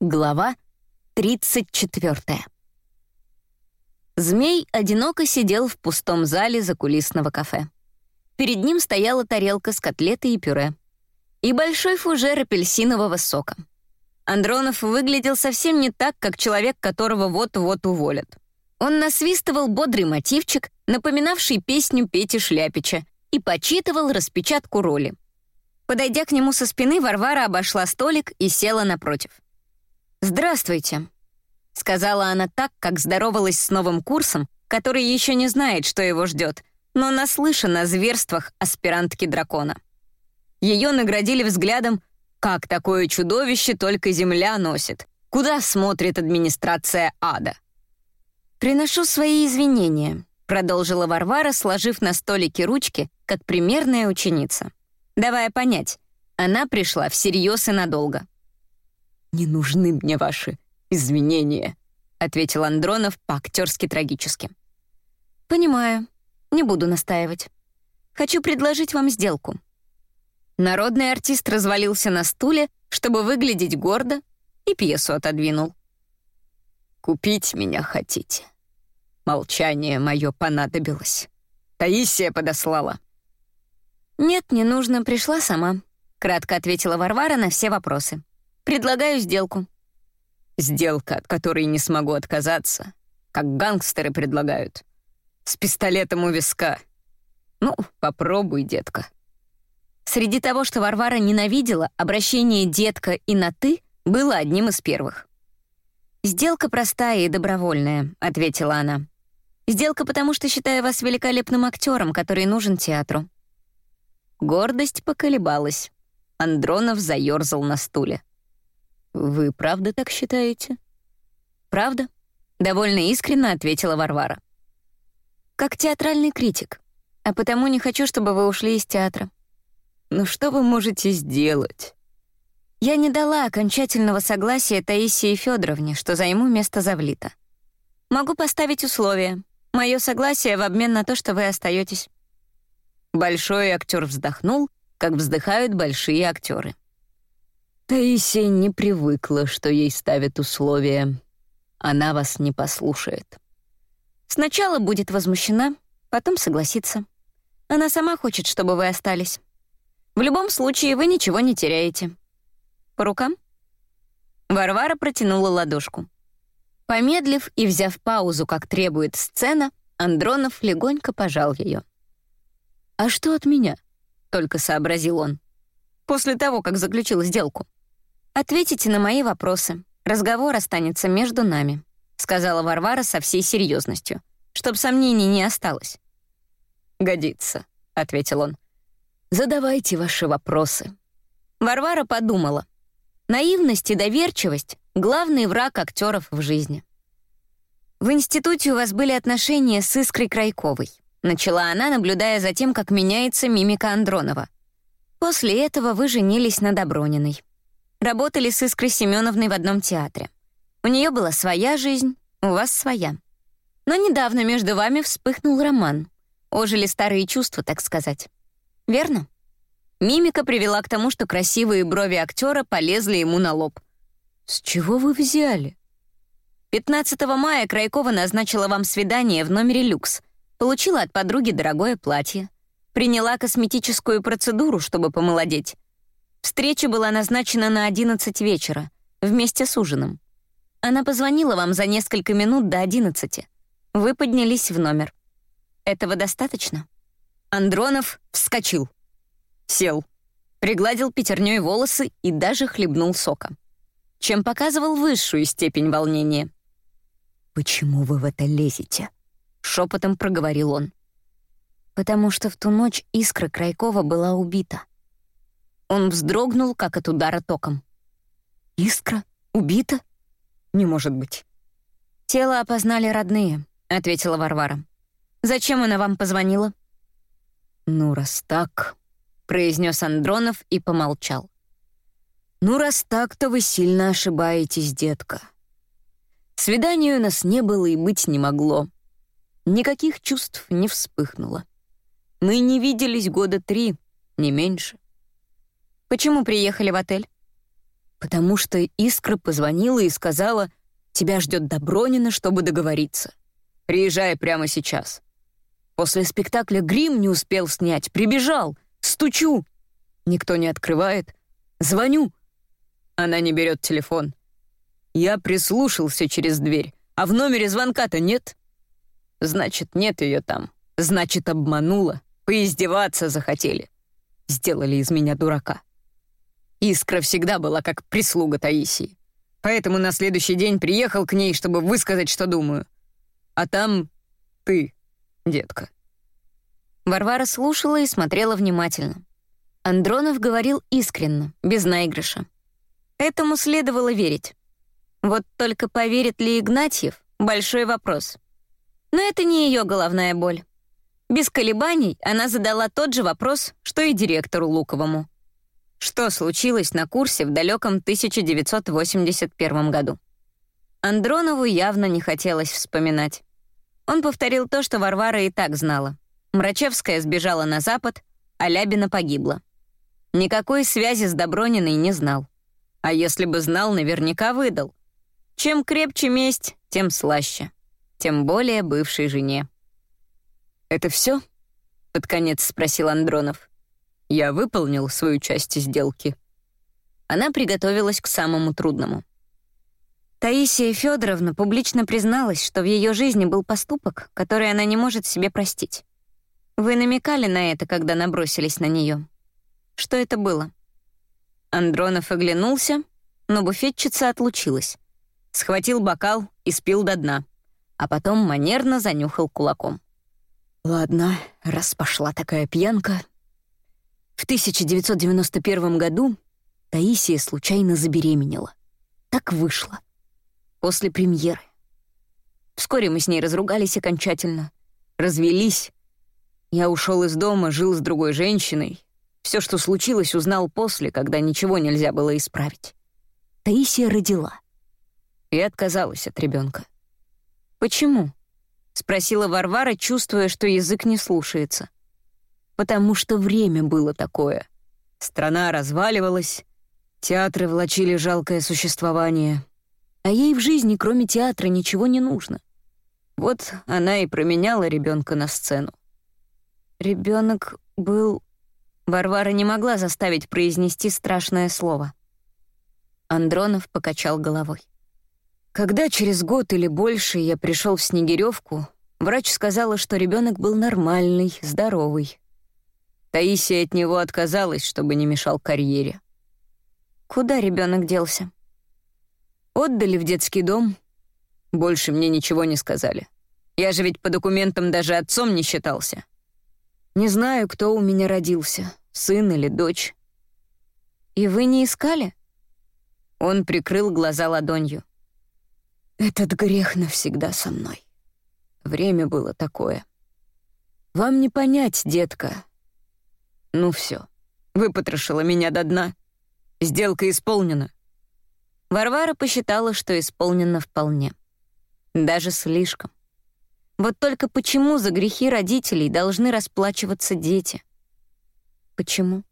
Глава 34. Змей одиноко сидел в пустом зале закулисного кафе. Перед ним стояла тарелка с котлетой и пюре. И большой фужер апельсинового сока. Андронов выглядел совсем не так, как человек, которого вот-вот уволят. Он насвистывал бодрый мотивчик, напоминавший песню Пети Шляпича, и почитывал распечатку роли. Подойдя к нему со спины, Варвара обошла столик и села напротив. «Здравствуйте», — сказала она так, как здоровалась с новым курсом, который еще не знает, что его ждет, но наслышана о зверствах аспирантки дракона. Ее наградили взглядом «Как такое чудовище только земля носит? Куда смотрит администрация ада?» «Приношу свои извинения», — продолжила Варвара, сложив на столике ручки, как примерная ученица. Давая понять, она пришла всерьез и надолго. «Не нужны мне ваши извинения», — ответил Андронов по-актерски трагически. «Понимаю. Не буду настаивать. Хочу предложить вам сделку». Народный артист развалился на стуле, чтобы выглядеть гордо, и пьесу отодвинул. «Купить меня хотите?» Молчание мое понадобилось. Таисия подослала. «Нет, не нужно, пришла сама», — кратко ответила Варвара на все вопросы. «Предлагаю сделку». «Сделка, от которой не смогу отказаться, как гангстеры предлагают. С пистолетом у виска. Ну, попробуй, детка». Среди того, что Варвара ненавидела, обращение «детка» и на «ты» было одним из первых. «Сделка простая и добровольная», — ответила она. «Сделка, потому что считаю вас великолепным актером, который нужен театру. Гордость поколебалась. Андронов заерзал на стуле. «Вы правда так считаете?» «Правда?» — довольно искренне ответила Варвара. «Как театральный критик. А потому не хочу, чтобы вы ушли из театра». «Ну что вы можете сделать?» Я не дала окончательного согласия Таисии Федоровне, что займу место Завлита. Могу поставить условия. Мое согласие в обмен на то, что вы остаетесь. Большой актер вздохнул, как вздыхают большие актеры. Таисия не привыкла, что ей ставят условия. Она вас не послушает. Сначала будет возмущена, потом согласится. Она сама хочет, чтобы вы остались. В любом случае, вы ничего не теряете. По рукам? Варвара протянула ладошку. Помедлив и взяв паузу, как требует сцена, Андронов легонько пожал ее. «А что от меня?» — только сообразил он. «После того, как заключил сделку. Ответите на мои вопросы. Разговор останется между нами», — сказала Варвара со всей серьезностью, чтоб сомнений не осталось. «Годится», — ответил он. «Задавайте ваши вопросы». Варвара подумала. Наивность и доверчивость — главный враг актеров в жизни. В институте у вас были отношения с Искрой Крайковой. Начала она, наблюдая за тем, как меняется мимика Андронова. После этого вы женились на Доброниной. Работали с Искрой Семеновной в одном театре. У нее была своя жизнь, у вас своя. Но недавно между вами вспыхнул роман. Ожили старые чувства, так сказать. Верно? Мимика привела к тому, что красивые брови актера полезли ему на лоб. «С чего вы взяли?» 15 мая Крайкова назначила вам свидание в номере «Люкс», Получила от подруги дорогое платье. Приняла косметическую процедуру, чтобы помолодеть. Встреча была назначена на 11 вечера, вместе с ужином. Она позвонила вам за несколько минут до 11. Вы поднялись в номер. Этого достаточно? Андронов вскочил. Сел. Пригладил пятерней волосы и даже хлебнул сока. Чем показывал высшую степень волнения. «Почему вы в это лезете?» шепотом проговорил он. Потому что в ту ночь Искра Крайкова была убита. Он вздрогнул, как от удара током. «Искра? Убита? Не может быть». «Тело опознали родные», — ответила Варвара. «Зачем она вам позвонила?» «Ну, раз так», — произнес Андронов и помолчал. «Ну, раз так, то вы сильно ошибаетесь, детка. Свидания у нас не было и быть не могло. Никаких чувств не вспыхнуло. Мы не виделись года три, не меньше. Почему приехали в отель? Потому что Искра позвонила и сказала, тебя ждет Добронина, чтобы договориться. Приезжай прямо сейчас. После спектакля грим не успел снять, прибежал, стучу. Никто не открывает. Звоню. Она не берет телефон. Я прислушался через дверь, а в номере звонка-то нет. Значит, нет ее там. Значит, обманула. Поиздеваться захотели. Сделали из меня дурака. Искра всегда была как прислуга Таисии. Поэтому на следующий день приехал к ней, чтобы высказать, что думаю. А там ты, детка. Варвара слушала и смотрела внимательно. Андронов говорил искренне, без наигрыша. Этому следовало верить. Вот только поверит ли Игнатьев — большой вопрос. Но это не ее головная боль. Без колебаний она задала тот же вопрос, что и директору Луковому. Что случилось на курсе в далеком 1981 году? Андронову явно не хотелось вспоминать. Он повторил то, что Варвара и так знала. Мрачевская сбежала на запад, а Лябина погибла. Никакой связи с Доброниной не знал. А если бы знал, наверняка выдал. Чем крепче месть, тем слаще. Тем более бывшей жене. «Это все? под конец спросил Андронов. «Я выполнил свою часть сделки». Она приготовилась к самому трудному. Таисия Федоровна публично призналась, что в ее жизни был поступок, который она не может себе простить. Вы намекали на это, когда набросились на нее. Что это было? Андронов оглянулся, но буфетчица отлучилась. Схватил бокал и спил до дна, а потом манерно занюхал кулаком. Ладно, раз пошла такая пьянка. В 1991 году Таисия случайно забеременела. Так вышло. После премьеры. Вскоре мы с ней разругались окончательно. Развелись. Я ушел из дома, жил с другой женщиной. Все, что случилось, узнал после, когда ничего нельзя было исправить. Таисия родила. И отказалась от ребенка. «Почему?» — спросила Варвара, чувствуя, что язык не слушается. «Потому что время было такое. Страна разваливалась, театры влачили жалкое существование, а ей в жизни, кроме театра, ничего не нужно. Вот она и променяла ребенка на сцену. Ребенок был... Варвара не могла заставить произнести страшное слово. Андронов покачал головой. Когда через год или больше я пришел в Снегиревку, врач сказала, что ребенок был нормальный, здоровый. Таисия от него отказалась, чтобы не мешал карьере. Куда ребенок делся? Отдали в детский дом. Больше мне ничего не сказали. Я же ведь по документам даже отцом не считался. Не знаю, кто у меня родился, сын или дочь. И вы не искали? Он прикрыл глаза ладонью. Этот грех навсегда со мной. Время было такое. Вам не понять, детка. Ну все, выпотрошила меня до дна. Сделка исполнена. Варвара посчитала, что исполнена вполне. Даже слишком. Вот только почему за грехи родителей должны расплачиваться дети? Почему?